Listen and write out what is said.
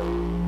Bye.